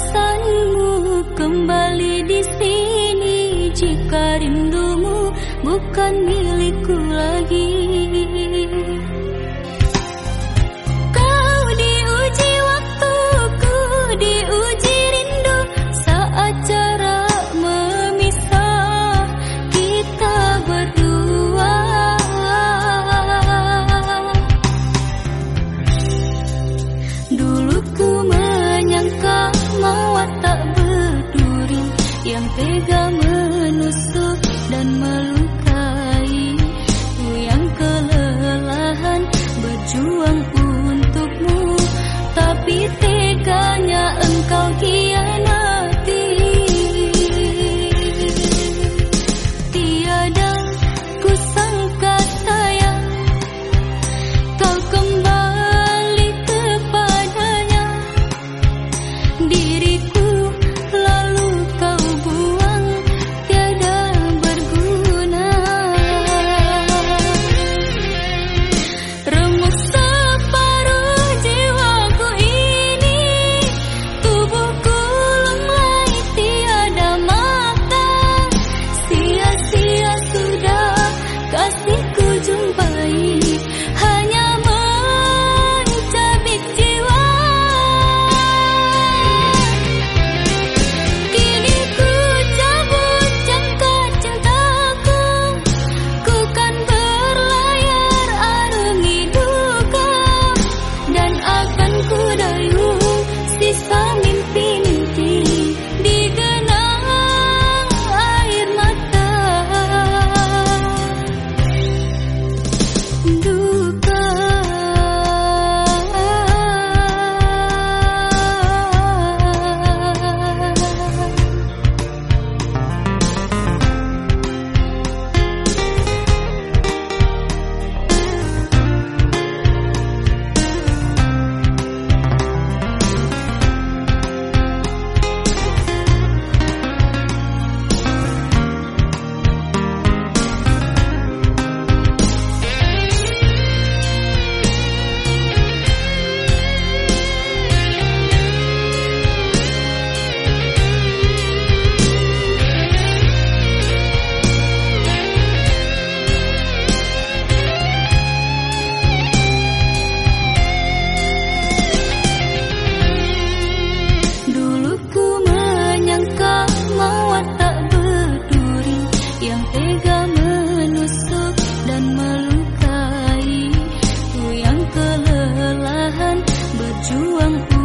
pesanmu kembali di sini jika rindumu bukan milikku lagi. tega menusuk dan melukai. Ku yang kelelahan berjuang Chúa!